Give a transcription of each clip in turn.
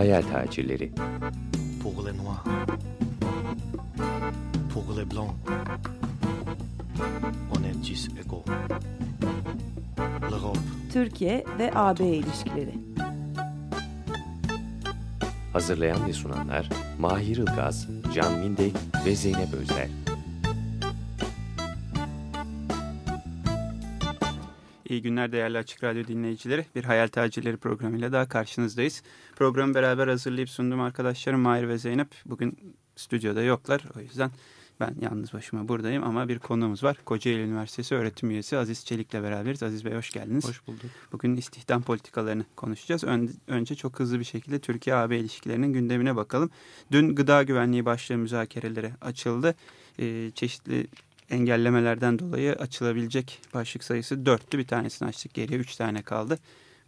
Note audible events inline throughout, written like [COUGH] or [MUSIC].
Hayal tacirleri. Pour les noirs. Pour les blancs. On est tous égaux. L'Europe. Türkiye ve AB ilişkileri. Hazırlayan ve sunanlar Mahir Ilgaz, Can Mindek ve Zeynep Özler. İyi günler değerli Açık Radyo dinleyicileri. Bir Hayal Tacirleri programıyla daha karşınızdayız. Programı beraber hazırlayıp sundum arkadaşlarım Mahir ve Zeynep. Bugün stüdyoda yoklar. O yüzden ben yalnız başıma buradayım ama bir konuğumuz var. Kocaeli Üniversitesi öğretim üyesi Aziz Çelik'le beraberiz. Aziz Bey hoş geldiniz. Hoş bulduk. Bugün istihdam politikalarını konuşacağız. Ön, önce çok hızlı bir şekilde Türkiye-AB ilişkilerinin gündemine bakalım. Dün gıda güvenliği başlığı müzakereleri açıldı. Ee, çeşitli engellemelerden dolayı açılabilecek başlık sayısı dörttü. Bir tanesini açtık geriye üç tane kaldı.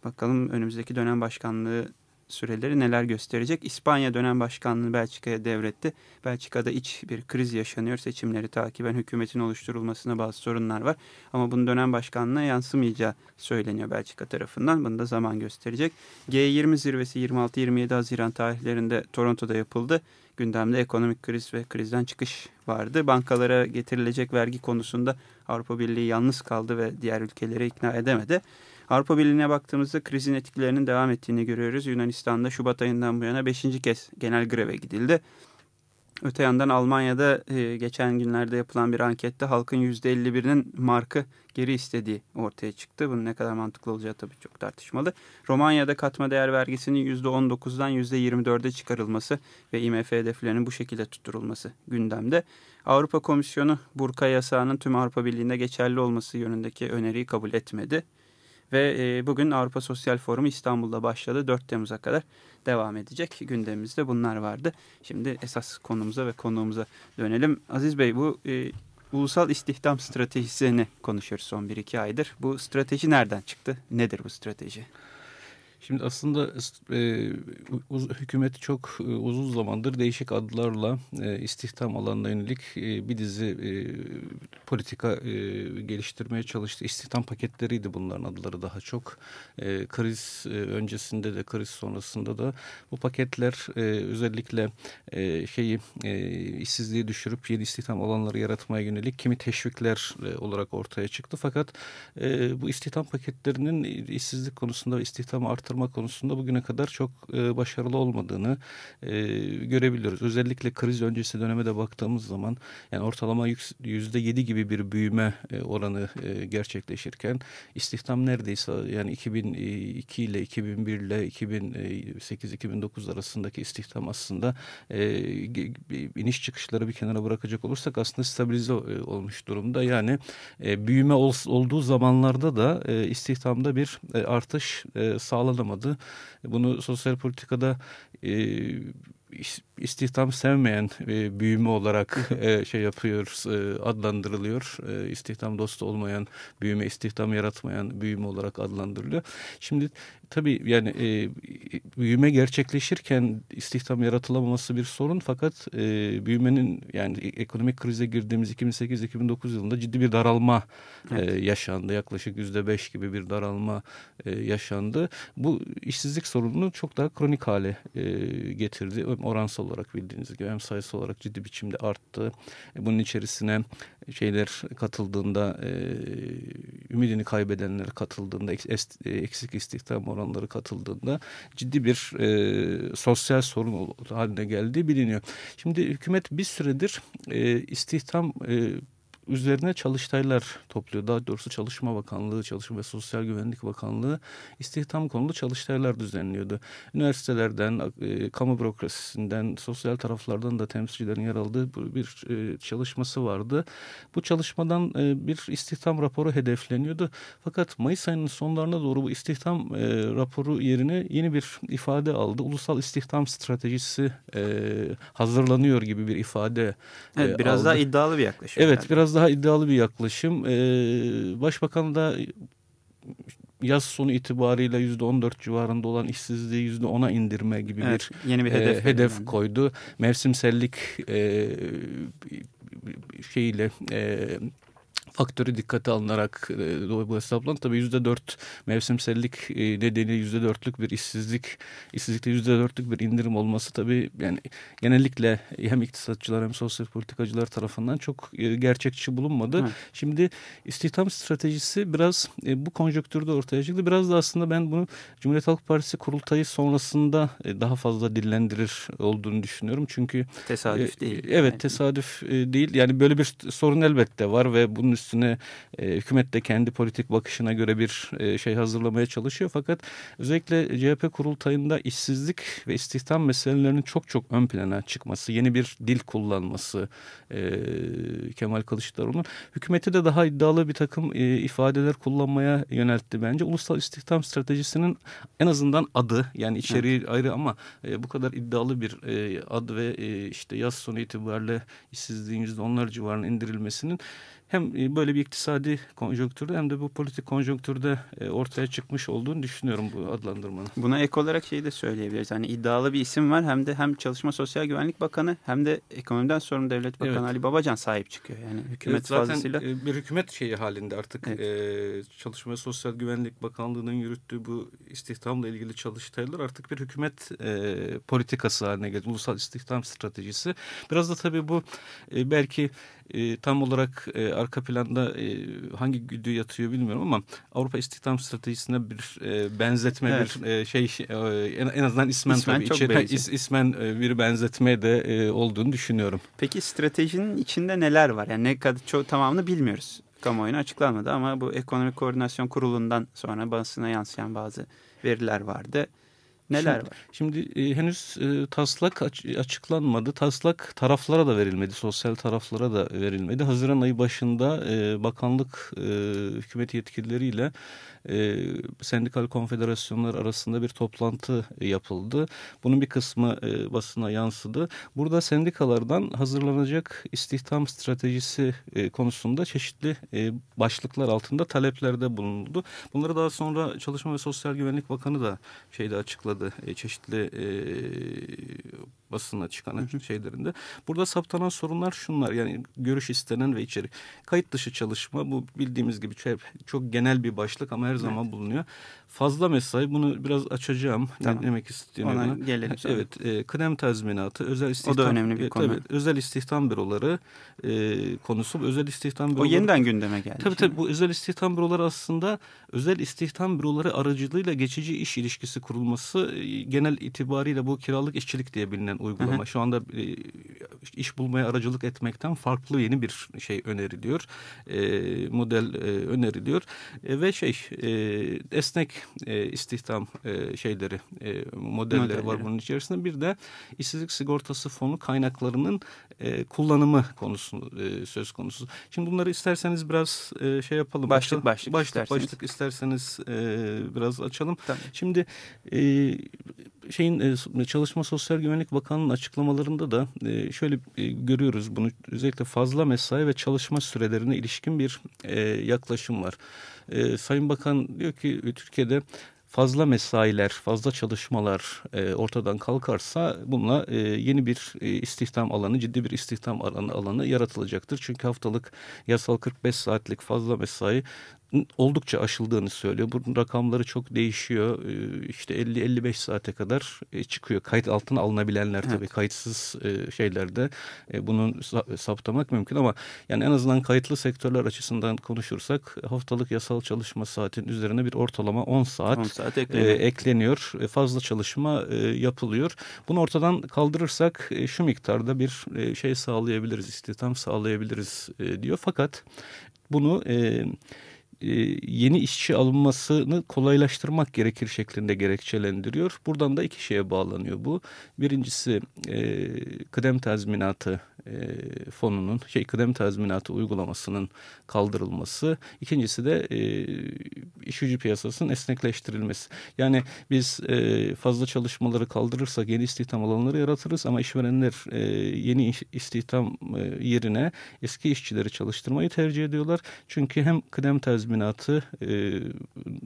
Bakalım önümüzdeki dönem başkanlığı süreleri neler gösterecek. İspanya dönem başkanlığını Belçika'ya devretti. Belçika'da iç bir kriz yaşanıyor. Seçimleri takiben hükümetin oluşturulmasına bazı sorunlar var. Ama bunun dönem başkanlığına yansımayacağı söyleniyor Belçika tarafından. Bunu da zaman gösterecek. G20 zirvesi 26-27 Haziran tarihlerinde Toronto'da yapıldı. Gündemde ekonomik kriz ve krizden çıkış vardı. Bankalara getirilecek vergi konusunda Avrupa Birliği yalnız kaldı ve diğer ülkeleri ikna edemedi. Avrupa Birliği'ne baktığımızda krizin etkilerinin devam ettiğini görüyoruz. Yunanistan'da Şubat ayından bu yana 5. kez genel greve gidildi. Öte yandan Almanya'da e, geçen günlerde yapılan bir ankette halkın %51'inin markı geri istediği ortaya çıktı. Bunun ne kadar mantıklı olacağı tabii çok tartışmalı. Romanya'da katma değer vergisinin %19'dan %24'e çıkarılması ve IMF hedeflerinin bu şekilde tutturulması gündemde. Avrupa Komisyonu burka yasağının tüm Avrupa Birliği'nde geçerli olması yönündeki öneriyi kabul etmedi. Ve e, bugün Avrupa Sosyal Forumu İstanbul'da başladı. 4 Temmuz'a kadar devam edecek. Gündemimizde bunlar vardı. Şimdi esas konumuza ve konuğumuza dönelim. Aziz Bey bu e, ulusal istihdam stratejisini konuşuyoruz son 1-2 aydır. Bu strateji nereden çıktı? Nedir bu strateji? Şimdi aslında e, uz, hükümet çok e, uzun zamandır değişik adlarla e, istihdam alanına yönelik e, bir dizi e, politika e, geliştirmeye çalıştı. İstihdam paketleriydi bunların adları daha çok. E, kriz e, öncesinde de kriz sonrasında da bu paketler e, özellikle e, şeyi e, işsizliği düşürüp yeni istihdam alanları yaratmaya yönelik kimi teşvikler e, olarak ortaya çıktı. Fakat e, bu istihdam paketlerinin işsizlik konusunda istihdamı artırmak artırma konusunda bugüne kadar çok e, başarılı olmadığını e, görebiliyoruz. Özellikle kriz öncesi döneme de baktığımız zaman yani ortalama yüzde yedi gibi bir büyüme e, oranı e, gerçekleşirken istihdam neredeyse yani 2002 ile 2001 ile 2008-2009 arasındaki istihdam aslında e, iniş çıkışları bir kenara bırakacak olursak aslında stabilize e, olmuş durumda. Yani e, büyüme ol, olduğu zamanlarda da e, istihdamda bir e, artış e, sağlanamadı olamadı. Bunu sosyal politikada e, istihdam sevmeyen e, büyüme olarak e, [LAUGHS] şey yapıyor, e, adlandırılıyor. E, istihdam dostu olmayan büyüme, istihdam yaratmayan büyüme olarak adlandırılıyor. Şimdi tabii yani e, büyüme gerçekleşirken istihdam yaratılamaması bir sorun fakat e, büyümenin yani ekonomik krize girdiğimiz 2008-2009 yılında ciddi bir daralma e, evet. e, yaşandı. Yaklaşık yüzde beş gibi bir daralma e, yaşandı. Bu işsizlik sorununu çok daha kronik hale e, getirdi. Oransal olarak bildiğiniz gibi hem sayısı olarak ciddi biçimde arttı. E, bunun içerisine şeyler katıldığında e, ümidini kaybedenler katıldığında eksik istihdam oranları katıldığında ciddi bir e, sosyal sorun haline geldiği biliniyor. Şimdi hükümet bir süredir e, istihdam e, üzerine çalıştaylar topluyor. Daha doğrusu Çalışma Bakanlığı, Çalışma ve Sosyal Güvenlik Bakanlığı istihdam konulu çalıştaylar düzenliyordu. Üniversitelerden, e, kamu bürokrasisinden, sosyal taraflardan da temsilcilerin yer aldığı bir e, çalışması vardı. Bu çalışmadan e, bir istihdam raporu hedefleniyordu. Fakat Mayıs ayının sonlarına doğru bu istihdam e, raporu yerine yeni bir ifade aldı. Ulusal istihdam stratejisi e, hazırlanıyor gibi bir ifade Evet, biraz aldı. daha iddialı bir yaklaşım. Evet, yani. biraz daha iddialı bir yaklaşım. Ee, Başbakan da yaz sonu itibariyle yüzde on dört civarında olan işsizliği yüzde ona indirme gibi evet, bir yeni bir hedef, e, hedef yani. koydu. Mevsimsellik e, şeyiyle e, faktörü dikkate alınarak e, bu hesaplan tabii yüzde dört mevsimsellik e, nedeniyle yüzde dörtlük bir işsizlik işsizlikte yüzde dörtlük bir indirim olması tabii yani genellikle hem iktisatçılar hem sosyal politikacılar tarafından çok e, gerçekçi bulunmadı. Evet. Şimdi istihdam stratejisi biraz bu konjonktürde ortaya çıktı. Biraz da aslında ben bunu Cumhuriyet Halk Partisi kurultayı sonrasında daha fazla dillendirir olduğunu düşünüyorum. Çünkü tesadüf değil. Evet tesadüf değil. Yani böyle bir sorun elbette var ve bunun üstüne e, hükümet de kendi politik bakışına göre bir e, şey hazırlamaya çalışıyor. Fakat özellikle CHP kurultayında işsizlik ve istihdam meselelerinin çok çok ön plana çıkması, yeni bir dil kullanması e, Kemal Kılıçdaroğlu'nun hükümeti de daha iddialı bir takım e, ifadeler kullanmaya yöneltti bence. Ulusal istihdam stratejisinin en azından adı yani içeriği evet. ayrı ama e, bu kadar iddialı bir e, ad ve e, işte yaz sonu itibariyle işsizliğin yüzde onlar civarına indirilmesinin hem e, böyle bir iktisadi konjonktürde hem de bu politik konjonktürde e, ortaya çıkmış olduğunu düşünüyorum bu adlandırmanın. Buna ek olarak şeyi de söyleyebiliriz. Hani iddialı bir isim var hem de hem Çalışma Sosyal Güvenlik Bakanı hem de ekonomiden sorumlu Devlet Bakanı evet. Ali Babacan sahip çıkıyor. Yani hükümet evet, zaten fazlasıyla. E, bir hükümet şeyi halinde artık evet. Çalışma Sosyal Güvenlik Bakanlığı'nın yürüttüğü bu istihdamla ilgili çalıştaylar artık bir hükümet politikası haline geldi. Ulusal istihdam stratejisi. Biraz da tabii bu belki e, tam olarak e, arka planda e, hangi güdü yatıyor bilmiyorum ama Avrupa İstihdam Stratejisi'ne bir e, benzetme evet. bir e, şey e, en, en azından ismen, ismen tabii içeri, is, ismen e, bir benzetme de e, olduğunu düşünüyorum. Peki stratejinin içinde neler var? Yani ne kadar çok tamamını bilmiyoruz. Kamuoyuna açıklanmadı ama bu Ekonomik Koordinasyon Kurulu'ndan sonra basına yansıyan bazı veriler vardı. Neler şimdi, var? Şimdi e, henüz e, taslak aç, açıklanmadı. Taslak taraflara da verilmedi. Sosyal taraflara da verilmedi. Haziran ayı başında e, bakanlık e, hükümet yetkilileriyle e, sendikal konfederasyonlar arasında bir toplantı yapıldı. Bunun bir kısmı e, basına yansıdı. Burada sendikalardan hazırlanacak istihdam stratejisi e, konusunda çeşitli e, başlıklar altında taleplerde bulunuldu. Bunları daha sonra Çalışma ve Sosyal Güvenlik Bakanı da şeyde açıkladı. E, çeşitli e, basına çıkan hı hı. şeylerinde. Burada saptanan sorunlar şunlar yani görüş istenen ve içerik. Kayıt dışı çalışma bu bildiğimiz gibi çok, genel bir başlık ama her zaman evet. bulunuyor. Fazla mesai bunu biraz açacağım. Tamam. Ne demek istediğimi. Ona gelelim. Sonra. Evet. E, kıdem tazminatı, özel istihdam. O da önemli bir e, konu. Tabii, özel istihdam büroları e, konusu. Özel istihdam büroları. O yeniden gündeme geldi. Tabii tabii bu özel istihdam büroları aslında özel istihdam büroları aracılığıyla geçici iş ilişkisi kurulması e, genel itibariyle bu kiralık işçilik diye bilinen uygulama. Hı hı. Şu anda e, iş bulmaya aracılık etmekten farklı yeni bir şey öneriliyor. E, model e, öneriliyor. E, ve şey e, esnek e, istihdam e, şeyleri e, modelleri Modelleri. var bunun içerisinde. Bir de işsizlik sigortası fonu kaynaklarının e, kullanımı konusu e, söz konusu. Şimdi bunları isterseniz biraz e, şey yapalım. Başlık başlık, başlık isterseniz. Başlık isterseniz e, biraz açalım. Tabii. Şimdi e, şeyin e, Çalışma Sosyal Güvenlik Bakanlığı'nın açıklamalarında da e, şöyle e, görüyoruz bunu özellikle fazla mesai ve çalışma sürelerine ilişkin bir yaklaşım var. Sayın Bakan diyor ki Türkiye'de fazla mesailer, fazla çalışmalar ortadan kalkarsa bununla yeni bir istihdam alanı, ciddi bir istihdam alanı, alanı yaratılacaktır. Çünkü haftalık yasal 45 saatlik fazla mesai oldukça aşıldığını söylüyor. Bu rakamları çok değişiyor. Ee, işte 50-55 saate kadar e, çıkıyor. Kayıt altına alınabilenler tabii evet. kayıtsız e, şeylerde e, bunun saptamak mümkün ama yani en azından kayıtlı sektörler açısından konuşursak haftalık yasal çalışma saatinin üzerine bir ortalama 10 saat, 10 saat ekleniyor. ekleniyor. Fazla çalışma yapılıyor. Bunu ortadan kaldırırsak şu miktarda bir şey sağlayabiliriz, istihdam sağlayabiliriz diyor. Fakat bunu e, yeni işçi alınmasını kolaylaştırmak gerekir şeklinde gerekçelendiriyor. Buradan da iki şeye bağlanıyor bu. Birincisi e, kıdem tazminatı e, fonunun şey kıdem tazminatı uygulamasının kaldırılması. İkincisi de e, iş gücü piyasasının esnekleştirilmesi. Yani biz e, fazla çalışmaları kaldırırsak yeni istihdam alanları yaratırız ama işverenler e, yeni iş, istihdam e, yerine eski işçileri çalıştırmayı tercih ediyorlar. Çünkü hem kıdem tazminatı e,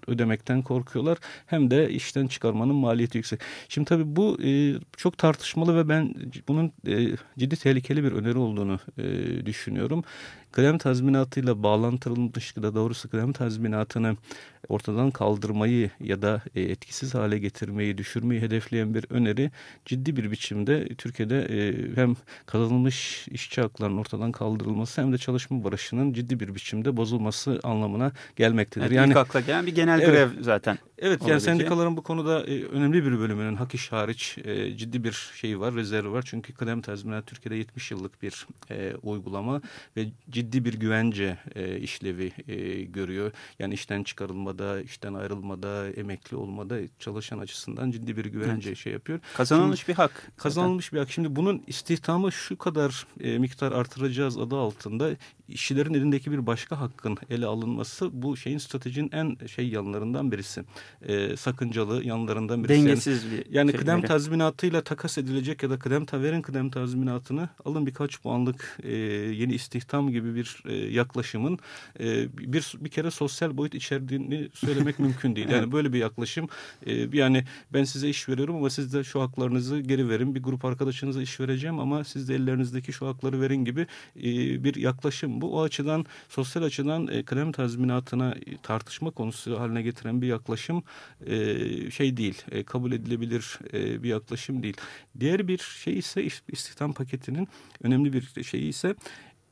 ödemekten korkuyorlar hem de işten çıkarmanın maliyeti yüksek. Şimdi tabii bu e, çok tartışmalı ve ben bunun e, ciddi tehlikeli bir öneri olduğunu e, düşünüyorum. Kıdem tazminatıyla bağlantılmış da doğrusu kıdem tazminatını ortadan kaldırmayı ya da e, etkisiz hale getirmeyi, düşürmeyi hedefleyen bir öneri ciddi bir biçimde Türkiye'de e, hem kazanılmış işçi haklarının ortadan kaldırılması hem de çalışma barışının ciddi bir biçimde bozulması anlamına gelmektedir. Evet, yani ilk akla gelen bir genel Evet. grev zaten. Evet yani sendikaların bu konuda e, önemli bir bölümünün hak iş hariç e, ciddi bir şeyi var, rezervi var. Çünkü kıdem tazminatı Türkiye'de 70 yıllık bir e, uygulama ve ciddi bir güvence e, işlevi e, görüyor. Yani işten çıkarılmada, işten ayrılmada, emekli olmada çalışan açısından ciddi bir güvence şey yapıyor. Kazanılmış bir hak. zaten. Kazanılmış bir hak. Şimdi bunun istihdamı şu kadar e, miktar artıracağız adı altında işçilerin elindeki bir başka hakkın ele alınması bu şeyin stratejinin en şey yanlarından birisi. E, sakıncalı yanlarından birisi. Yani- Dengesiz bir yani şeyleri. kıdem tazminatıyla takas edilecek ya da kıdem verin kıdem tazminatını alın birkaç puanlık e, yeni istihdam gibi bir e, yaklaşımın e, bir bir kere sosyal boyut içerdiğini söylemek [LAUGHS] mümkün değil. Yani böyle bir yaklaşım e, yani ben size iş veriyorum ama siz de şu haklarınızı geri verin. Bir grup arkadaşınıza iş vereceğim ama siz de ellerinizdeki şu hakları verin gibi e, bir yaklaşım bu. O açıdan sosyal açıdan e, kıdem tazminatına e, tartışma konusu haline getiren bir yaklaşım e, şey değil, e, kabul edilebilir e, bir yaklaşım değil. Diğer bir şey ise istihdam paketinin önemli bir şeyi ise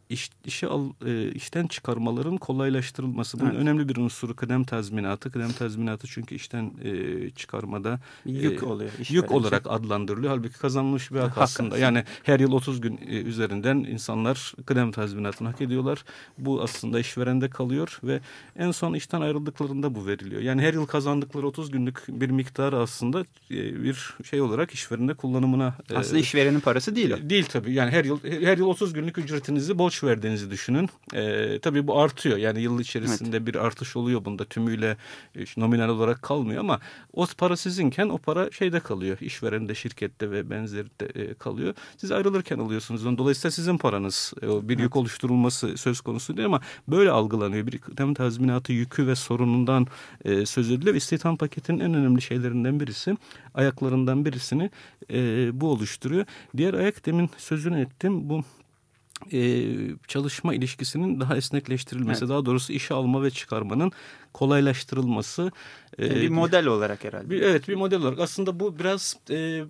iş, işe al, e, işten çıkarmaların kolaylaştırılması. Bunun Evet. önemli bir unsuru kıdem tazminatı. Kıdem tazminatı çünkü işten e, çıkarmada Bir yük e, oluyor. yük olarak adlandırılıyor. Halbuki kazanılmış bir hak Hak aslında. Yani her yıl 30 gün e, üzerinden insanlar kıdem tazminatını hak ediyorlar. Bu aslında işverende kalıyor ve en son işten ayrıldıklarında bu veriliyor. Yani her yıl kazandıkları 30 günlük bir miktarı aslında e, bir şey olarak işverende kullanımına e, Aslında işverenin parası değil o. Değil tabii. Yani her yıl her yıl 30 günlük ücretinizi borç verdiğinizi düşünün. Ee, tabii bu artıyor. Yani yıl içerisinde bir artış oluyor bunda. Tümüyle e, nominal olarak kalmıyor ama o para sizinken o para şeyde kalıyor. İşverende, şirkette ve benzeri de e, kalıyor. Siz ayrılırken alıyorsunuz. Dolayısıyla sizin paranız e, bir yük oluşturulması söz konusu değil ama böyle algılanıyor. Bir kıdem tazminatı yükü ve sorunundan e, söz ediliyor. İstihdam paketinin en önemli şeylerinden birisi, ayaklarından birisini e, bu oluşturuyor. Diğer ayak demin sözünü ettim. Bu e, çalışma ilişkisinin daha esnekleştirilmesi, Evet. daha doğrusu işe alma ve çıkarmanın kolaylaştırılması. e, bir model olarak herhalde. bir- evet bir model olarak. Aslında bu biraz e,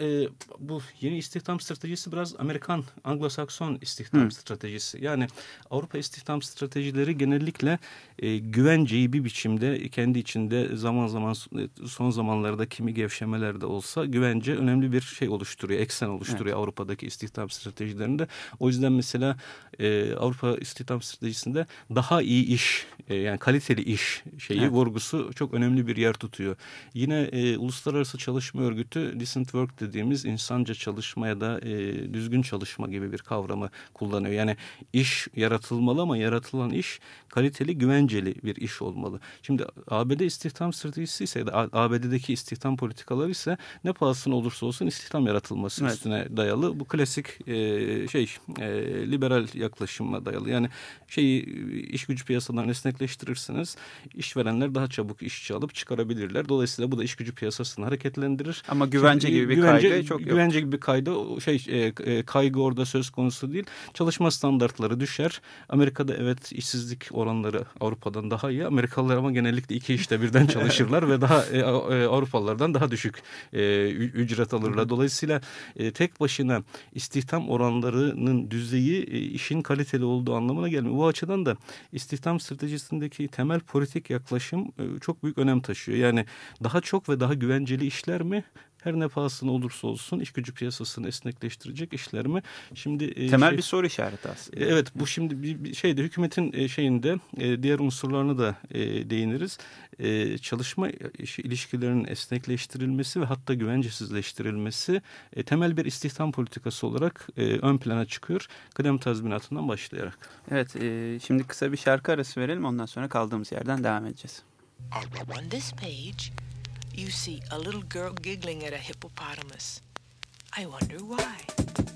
e, bu yeni istihdam stratejisi biraz Amerikan Anglo-Sakson istihdam Hı. stratejisi. Yani Avrupa istihdam stratejileri genellikle e, güvenceyi bir biçimde kendi içinde zaman zaman e, son zamanlarda kimi gevşemeler de olsa güvence önemli bir şey oluşturuyor, eksen oluşturuyor Avrupa'daki istihdam stratejilerinde. O yüzden mesela e, Avrupa istihdam stratejisinde daha iyi iş e, yani kaliteli iş şeyi Evet. vurgusu çok önemli bir yer tutuyor. Yine e, Uluslararası Çalışma Örgütü decent work dediğimiz insanca çalışma ya da e, düzgün çalışma gibi bir kavramı kullanıyor. Yani iş yaratılmalı ama yaratılan iş kaliteli güvenceli bir iş olmalı. Şimdi ABD istihdam stratejisi ise ABD'deki istihdam politikaları ise ne pahasına olursa olsun istihdam yaratılması Evet. üstüne dayalı. Bu klasik e, şey e, liberal yaklaşıma dayalı. Yani şeyi iş gücü piyasalarını esnekleştirirseniz işverenler daha çabuk işçi alıp çıkarabilirler. Dolayısıyla bu da iş gücü piyasasını hareketlendirir. Ama güvence Şimdi, gibi bir güvence- kaygı çok yok. Güvence gibi bir kaydı şey e, e, kaygı orada söz konusu değil. Çalışma standartları düşer. Amerika'da evet işsizlik oranları Avrupa'dan daha iyi. Amerikalılar ama genellikle iki işte birden çalışırlar [LAUGHS] ve daha e, e, Avrupalılardan daha düşük e, ücret alırlar. Dolayısıyla e, tek başına istihdam oranlarının düzeyi e, işin kaliteli olduğu anlamına gelmiyor. Bu açıdan da istihdam stratejisindeki temel politik yaklaşım e, çok büyük önem taşıyor. Yani daha çok ve daha güvenceli işler mi? Her ne pahasına olursa olsun iş gücü piyasasını esnekleştirecek işler mi? Şimdi e, Temel şey- bir soru işareti aslında. Evet bu şimdi bir, bir şeyde hükümetin e, şeyinde e, diğer unsurlarına da e, değiniriz. E, çalışma ilişkilerinin esnekleştirilmesi ve hatta güvencesizleştirilmesi e, temel bir istihdam politikası olarak e, ön plana çıkıyor. Kıdem tazminatından başlayarak. Evet, e, şimdi kısa bir şarkı arası verelim. Ondan sonra kaldığımız yerden devam edeceğiz. On this page, you see a little girl giggling at a hippopotamus. I wonder why.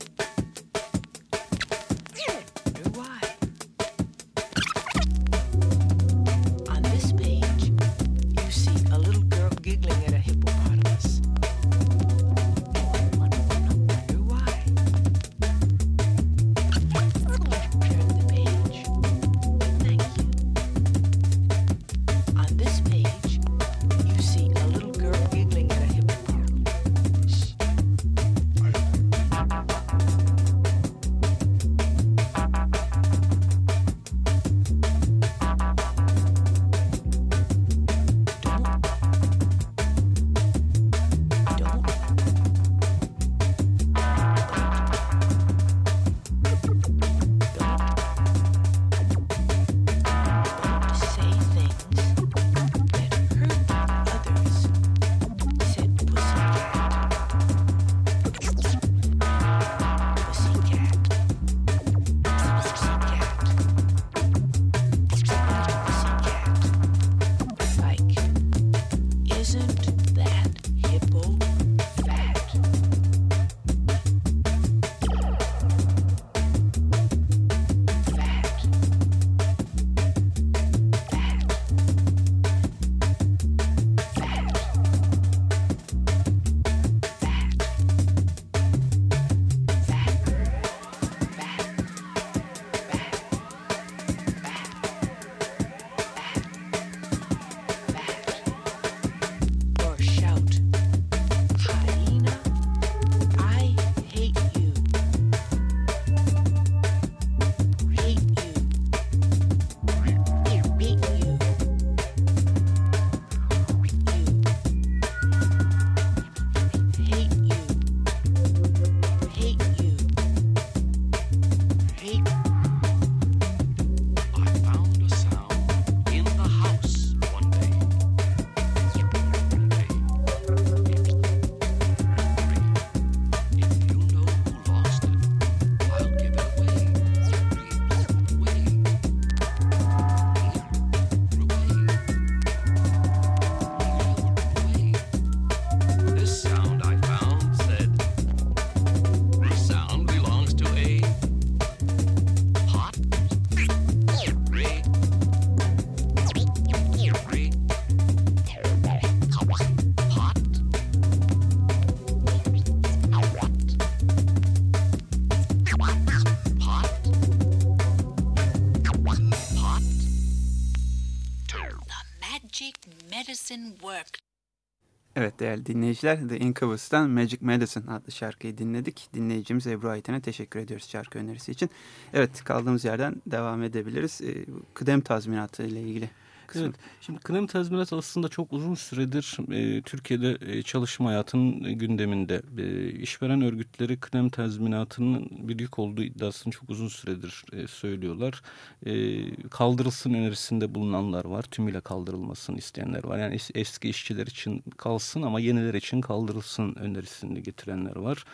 Evet değerli dinleyiciler The Incubous'tan Magic Medicine adlı şarkıyı dinledik. Dinleyicimiz Ebru Ayten'e teşekkür ediyoruz şarkı önerisi için. Evet kaldığımız yerden devam edebiliriz. Ee, kıdem tazminatı ile ilgili kısmı. Evet, şimdi kıdem tazminatı aslında çok uzun süredir e, Türkiye'de e, çalışma hayatının gündeminde. E, işveren örgütleri kıdem tazminatının bir yük olduğu iddiasını çok uzun süredir e, söylüyorlar. E, kaldırılsın önerisinde bulunanlar var. Tümüyle kaldırılmasını isteyenler var. Yani es, eski işçiler için kalsın ama yeniler için kaldırılsın önerisini getirenler var.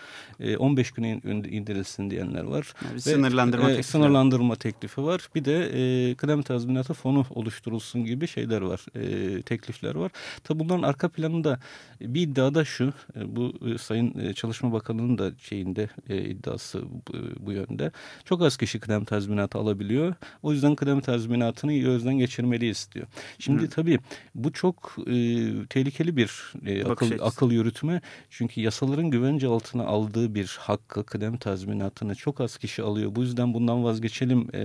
E, 15 güne indirilsin diyenler var. Yani bir sınırlandırma, e, teklifi. sınırlandırma teklifi var. Bir de e, kıdem tazminatı fonu oluşturulsun gibi şeyler var, e, teklifler var. Tabi bunların arka planında bir iddia da şu, e, bu e, Sayın e, Çalışma Bakanı'nın da şeyinde e, iddiası bu, bu yönde. Çok az kişi kıdem tazminatı alabiliyor. O yüzden kıdem tazminatını gözden geçirmeliyiz diyor. Şimdi Hı. tabii bu çok e, tehlikeli bir e, akıl, akıl yürütme. Çünkü yasaların güvence altına aldığı bir hakkı, kıdem tazminatını çok az kişi alıyor. Bu yüzden bundan vazgeçelim e,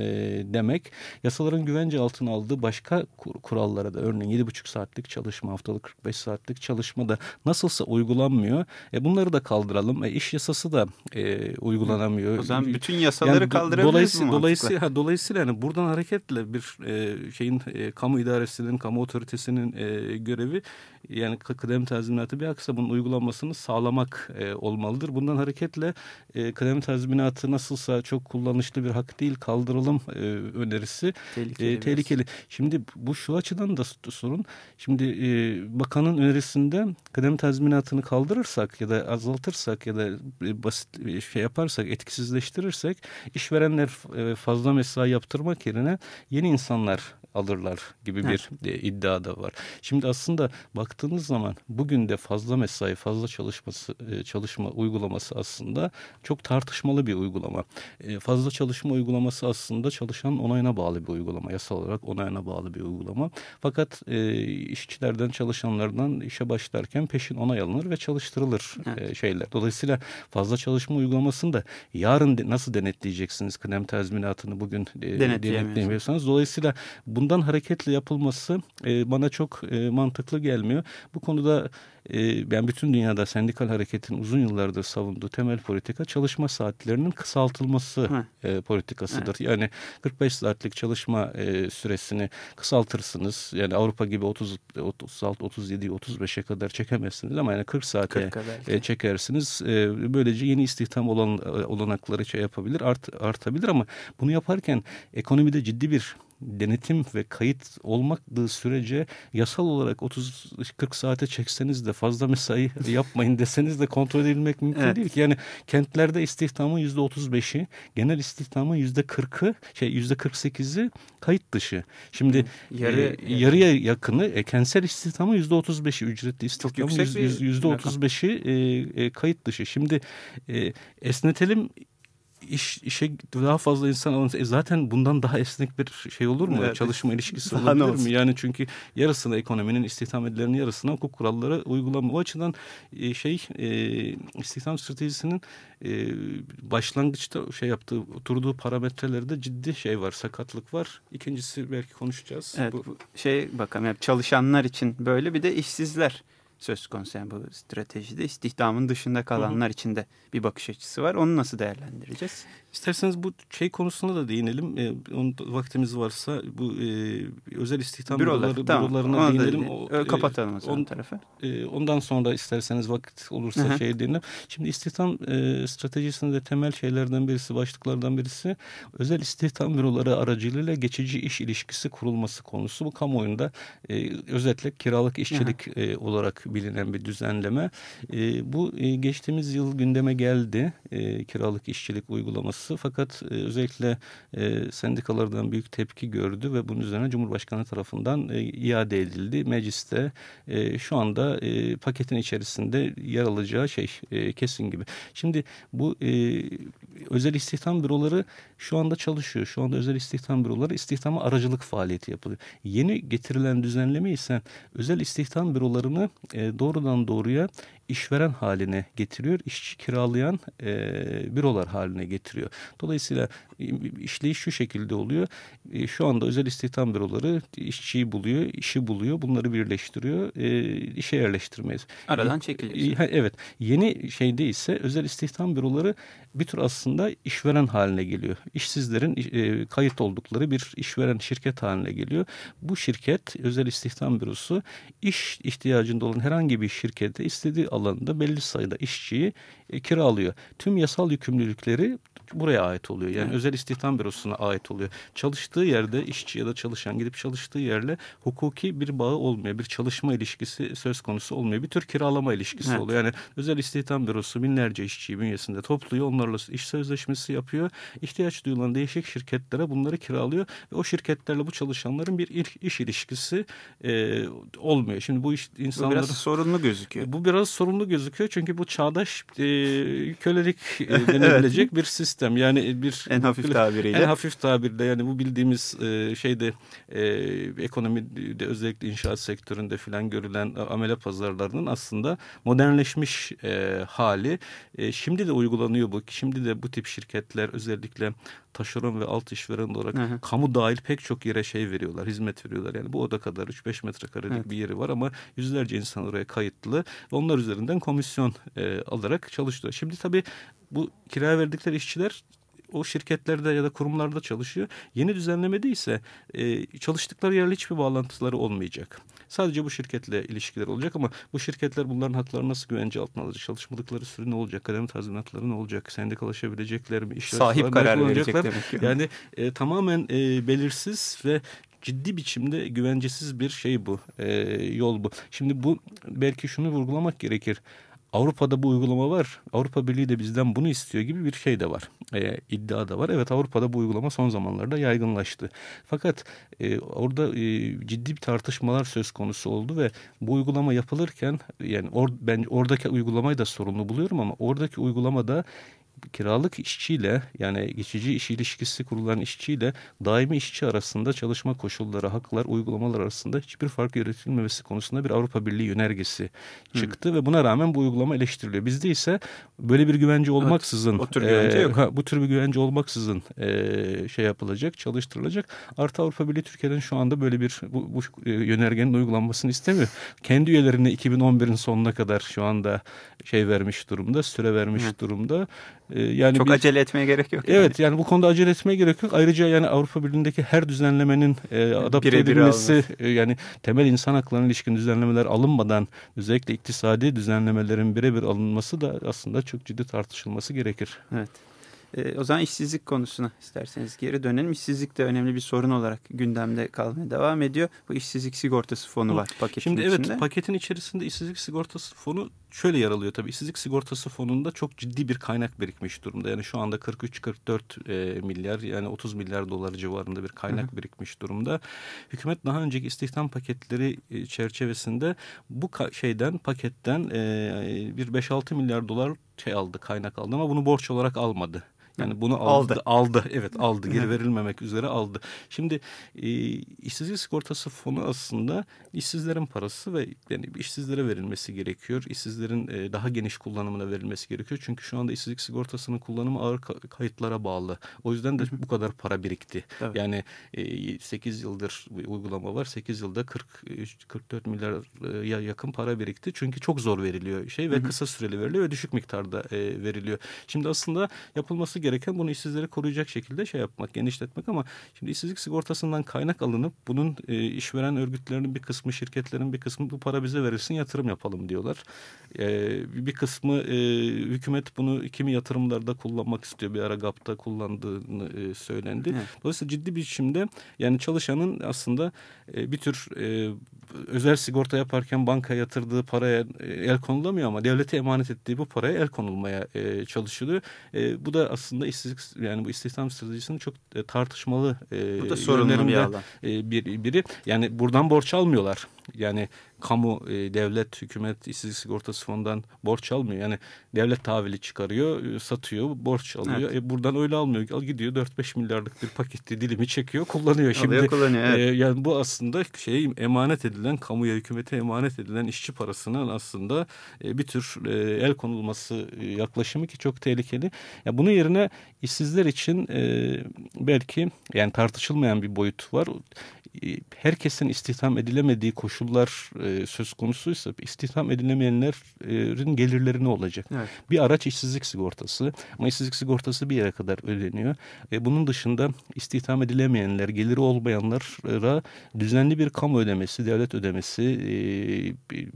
demek. Yasaların güvence altına aldığı başka kurallara da örneğin 7,5 saatlik çalışma, haftalık 45 saatlik çalışma da nasılsa uygulanmıyor. E, bunları da kaldıralım. E, iş yasası da e, uygulanamıyor. O zaman bütün yasaları do- kaldırabiliriz dolayısıyla, mi dolayısıyla, ha, dolayısıyla yani buradan hareketle bir e, şeyin e, kamu idaresinin, kamu otoritesinin e, görevi yani kı- kıdem tazminatı bir aksa bunun uygulanmasını sağlamak e, olmalıdır. Bundan hareketle e, kıdem tazminatı nasılsa çok kullanışlı bir hak değil kaldıralım e, önerisi Tehlikeli e, biraz. tehlikeli. Şimdi bu şu açıdan da sorun. Şimdi e, bakanın önerisinde kıdem tazminatını kaldırırsak ya da azaltırsak ya da e, basit e, şey yaparsak etkisizleştirirsek işverenler e, fazla mesai yaptırmak yerine yeni insanlar alırlar gibi bir e, iddia da var. Şimdi aslında baktığınız zaman bugün de fazla mesai, fazla çalışması, e, çalışma uygulaması aslında çok tartışmalı bir uygulama. E, fazla çalışma uygulaması aslında çalışan onayına bağlı bir uygulama. Yasal olarak onayına bağlı bir uygulama. Fakat e, işçilerden, çalışanlardan işe başlarken peşin onay alınır ve çalıştırılır Evet. şeyler. Dolayısıyla fazla çalışma uygulamasını da yarın nasıl denetleyeceksiniz kıdem tazminatını bugün denetleyemiyorsanız. Dolayısıyla bundan hareketle yapılması bana çok mantıklı gelmiyor. Bu konuda e, yani bütün dünyada sendikal hareketin uzun yıllardır savunduğu temel politika çalışma saatlerinin kısaltılması e, politikasıdır. Yani 45 saatlik çalışma e, süresini kısaltırsınız. Yani Avrupa gibi 30 36 37 35'e kadar çekemezsiniz ama yani 40 saate 40'a belki. e, çekersiniz. E, böylece yeni istihdam olan e, olanakları şey yapabilir, art, artabilir ama bunu yaparken ekonomide ciddi bir denetim ve kayıt olmadığı sürece yasal olarak 30 40 saate çekseniz de fazla mesai [LAUGHS] yapmayın deseniz de kontrol edilmek mümkün Evet. değil ki. Yani kentlerde istihdamın yüzde 35'i, genel istihdamın yüzde 40'ı, şey yüzde 48'i kayıt dışı. Şimdi Yarı- e, yarıya yakını e, kentsel istihdamın yüzde 35'i ücretli istihdamın yüksek yüz- bir yüz- yüzde rakam. 35'i e, e, kayıt dışı. Şimdi e, esnetelim iş işe daha fazla insan alın. E zaten bundan daha esnek bir şey olur mu? Evet. Çalışma ilişkisi [LAUGHS] Daha olabilir mi? Yani çünkü yarısına ekonominin istihdam edilerin yarısına hukuk kuralları uygulanma. O açıdan e, şey e, istihdam stratejisinin e, başlangıçta şey yaptığı oturduğu parametrelerde ciddi şey var, sakatlık var. İkincisi belki konuşacağız. Evet, Bu- bu şey bakalım yani çalışanlar için böyle bir de işsizler söz konusu yani bu stratejide istihdamın dışında kalanlar için de bir bakış açısı var. Onu nasıl değerlendireceğiz? İsterseniz bu şey konusuna da değinelim. E, onun da vaktimiz varsa bu e, özel istihdam Bürolar, büroları, tamam. bürolarına Ona da değinelim. de- O, e, kapatalım o on- tarafı. e, ondan sonra isterseniz vakit olursa Hı hı. şey değinelim. Şimdi istihdam e, stratejisinde temel şeylerden birisi, başlıklardan birisi özel istihdam büroları aracılığıyla geçici iş ilişkisi kurulması konusu. Bu kamuoyunda e, özellikle kiralık işçilik e, olarak bilinen bir düzenleme. E, bu e, geçtiğimiz yıl gündeme geldi e, kiralık işçilik uygulaması fakat e, özellikle e, sendikalardan büyük tepki gördü ve bunun üzerine Cumhurbaşkanı tarafından e, iade edildi. Mecliste e, şu anda e, paketin içerisinde yer alacağı şey e, kesin gibi. Şimdi bu e, özel istihdam büroları şu anda çalışıyor. Şu anda özel istihdam büroları istihdama aracılık faaliyeti yapılıyor. Yeni getirilen düzenleme ise özel istihdam bürolarını e, doğrudan doğruya işveren haline getiriyor. işçi kiralayan e, bürolar haline getiriyor. Dolayısıyla işleyiş şu şekilde oluyor. E, şu anda özel istihdam büroları işçiyi buluyor, işi buluyor. Bunları birleştiriyor. E, işe yerleştirmeyiz. Aradan çekilecek. Evet. Yeni şeyde ise özel istihdam büroları bir tür aslında işveren haline geliyor. İşsizlerin e, kayıt oldukları bir işveren şirket haline geliyor. Bu şirket özel istihdam bürosu iş ihtiyacında olan herhangi bir şirkete istediği alanda belli sayıda işçiyi e, kiralıyor. Tüm yasal yükümlülükleri buraya ait oluyor. Yani evet. özel istihdam bürosuna ait oluyor. Çalıştığı yerde işçi ya da çalışan gidip çalıştığı yerle hukuki bir bağı olmuyor. Bir çalışma ilişkisi söz konusu olmuyor. Bir tür kiralama ilişkisi evet. oluyor. Yani özel istihdam bürosu binlerce işçiyi bünyesinde topluyor. Onlarla iş sözleşmesi yapıyor. İhtiyaç duyulan değişik şirketlere bunları kiralıyor. Ve o şirketlerle bu çalışanların bir iş ilişkisi e, olmuyor. Şimdi bu iş insanların... Bu biraz sorunlu gözüküyor. Bu biraz sorunlu gözüküyor. Çünkü bu çağdaş e, kölelik e, [LAUGHS] denilebilecek evet. bir sistem. Sistem yani bir en hafif tabiriyle. en hafif tabirle. Yani bu bildiğimiz e, şeyde e, ekonomide özellikle inşaat sektöründe filan görülen amele pazarlarının aslında modernleşmiş e, hali. E, şimdi de uygulanıyor bu. Şimdi de bu tip şirketler özellikle taşeron ve alt işveren olarak hı hı. kamu dahil pek çok yere şey veriyorlar, hizmet veriyorlar. Yani bu oda kadar 3-5 metrekarelik evet. bir yeri var ama yüzlerce insan oraya kayıtlı. Onlar üzerinden komisyon e, alarak çalışıyor. Şimdi tabii bu kiraya verdikleri işçiler o şirketlerde ya da kurumlarda çalışıyor. Yeni düzenlemede ise e, çalıştıkları yerle hiçbir bağlantıları olmayacak. Sadece bu şirketle ilişkiler olacak ama bu şirketler bunların haklarını nasıl güvence altına alacak? Çalışmadıkları süre ne olacak? Kadem tazminatları ne olacak? Sendikalaşabilecekler mi? İş Sahip karar verecek demek ki. Yani e, tamamen e, belirsiz ve ciddi biçimde güvencesiz bir şey bu. E, yol bu. Şimdi bu belki şunu vurgulamak gerekir. Avrupa'da bu uygulama var. Avrupa Birliği de bizden bunu istiyor gibi bir şey de var. E, iddia da var. Evet Avrupa'da bu uygulama son zamanlarda yaygınlaştı. Fakat e, orada e, ciddi bir tartışmalar söz konusu oldu ve bu uygulama yapılırken yani or, ben oradaki uygulamayı da sorunlu buluyorum ama oradaki uygulamada kiralık işçiyle yani geçici iş ilişkisi kurulan işçiyle daimi işçi arasında çalışma koşulları, haklar, uygulamalar arasında hiçbir fark üretilmemesi konusunda bir Avrupa Birliği yönergesi çıktı Hı. ve buna rağmen bu uygulama eleştiriliyor. Bizde ise böyle bir güvence olmaksızın evet, o tür güvence e, yok. [LAUGHS] bu tür bir güvence olmaksızın e, şey yapılacak, çalıştırılacak. Artı Avrupa Birliği Türkiye'den şu anda böyle bir bu, bu e, yönergenin uygulanmasını istemiyor. Kendi üyelerine 2011'in sonuna kadar şu anda şey vermiş durumda, süre vermiş Hı. durumda. Ee, yani Çok bir, acele etmeye gerek yok. Evet yani. yani bu konuda acele etmeye gerek yok. Ayrıca yani Avrupa Birliği'ndeki her düzenlemenin e, adapte bire edilmesi e, yani temel insan haklarına ilişkin düzenlemeler alınmadan özellikle iktisadi düzenlemelerin birebir alınması da aslında çok ciddi tartışılması gerekir. Evet. E, o zaman işsizlik konusuna isterseniz geri dönelim. İşsizlik de önemli bir sorun olarak gündemde kalmaya devam ediyor. Bu işsizlik sigortası fonu var paketin Şimdi içinde. evet paketin içerisinde işsizlik sigortası fonu şöyle yer alıyor tabii. İşsizlik sigortası fonunda çok ciddi bir kaynak birikmiş durumda. Yani şu anda 43-44 e, milyar yani 30 milyar dolar civarında bir kaynak hı hı. birikmiş durumda. Hükümet daha önceki istihdam paketleri e, çerçevesinde bu şeyden paketten e, bir 5-6 milyar dolar şey aldı kaynak aldı ama bunu borç olarak almadı. Yani bunu aldı. Aldı. aldı. [LAUGHS] Evet aldı. Geri verilmemek üzere aldı. Şimdi e, işsizlik sigortası fonu aslında işsizlerin parası ve yani işsizlere verilmesi gerekiyor. İşsizlerin e, daha geniş kullanımına verilmesi gerekiyor. Çünkü şu anda işsizlik sigortasının kullanımı ağır kayıtlara bağlı. O yüzden de bu kadar para birikti. Evet. Yani e, 8 yıldır uygulama var. 8 yılda 40 44 milyar ya yakın para birikti. Çünkü çok zor veriliyor şey ve kısa süreli veriliyor ve düşük miktarda e, veriliyor. Şimdi aslında yapılması gereken bunu işsizleri koruyacak şekilde şey yapmak, genişletmek ama şimdi işsizlik sigortasından kaynak alınıp bunun e, işveren örgütlerinin bir kısmı, şirketlerin bir kısmı bu para bize verilsin yatırım yapalım diyorlar. E, bir kısmı e, hükümet bunu kimi yatırımlarda kullanmak istiyor. Bir ara GAP'ta kullandığını e, söylendi. Evet. Dolayısıyla ciddi bir biçimde yani çalışanın aslında e, bir tür e, özel sigorta yaparken banka yatırdığı paraya e, el konulamıyor ama devlete emanet ettiği bu paraya el konulmaya e, çalışılıyor. E, bu da aslında işsizlik yani bu istihdam stratejisinin çok e, tartışmalı e, bu da sorunlu bir alan. E, bir, biri. Yani buradan borç almıyorlar. Yani kamu, e, devlet, hükümet işsizlik sigortası fonundan borç almıyor. Yani devlet tahvili çıkarıyor, e, satıyor, borç alıyor. Evet. E, buradan öyle almıyor. Al gidiyor 4-5 milyarlık bir paketi dilimi çekiyor, kullanıyor. Şimdi Alıyor, kullanıyor, evet. e, yani bu aslında şey emanet edilen, kamuya, hükümete emanet edilen işçi parasının aslında e, bir tür e, el konulması e, yaklaşımı ki çok tehlikeli. Ya bunun yerine işsizler için e, belki yani tartışılmayan bir boyut var herkesin istihdam edilemediği koşullar e, söz konusuysa istihdam edilemeyenlerin gelirleri ne olacak? Evet. Bir araç işsizlik sigortası ama işsizlik sigortası bir yere kadar ödeniyor. E, bunun dışında istihdam edilemeyenler, geliri olmayanlara düzenli bir kamu ödemesi, devlet ödemesi, e,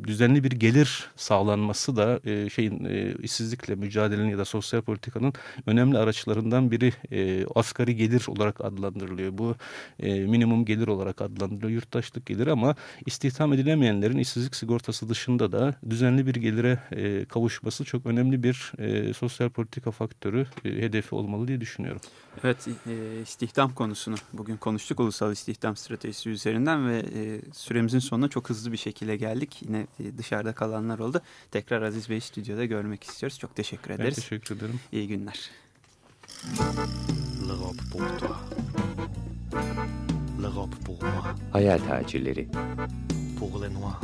düzenli bir gelir sağlanması da e, şeyin e, işsizlikle mücadelenin ya da sosyal politikanın önemli araçlarından biri e, asgari gelir olarak adlandırılıyor. Bu e, minimum gelir olarak adlandırılıyor yurttaşlık geliri ama istihdam edilemeyenlerin işsizlik sigortası dışında da düzenli bir gelire e, kavuşması çok önemli bir e, sosyal politika faktörü e, hedefi olmalı diye düşünüyorum. Evet e, istihdam konusunu bugün konuştuk ulusal istihdam stratejisi üzerinden ve e, süremizin sonuna çok hızlı bir şekilde geldik. Yine e, dışarıda kalanlar oldu. Tekrar Aziz Bey stüdyoda görmek istiyoruz. Çok teşekkür ederiz. Ben teşekkür ederim. İyi günler. L'Europe pour toi. L'Europe pour moi. Hayal tacirleri. Pour les noirs.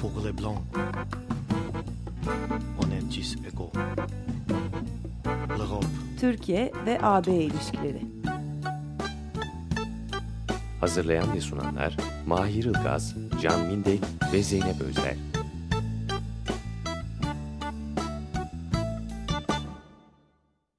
Pour les blancs. On est tous égaux. L'Europe. Türkiye ve AB ilişkileri. Hazırlayan ve sunanlar Mahir Ilgaz, Can Mindek ve Zeynep Özler.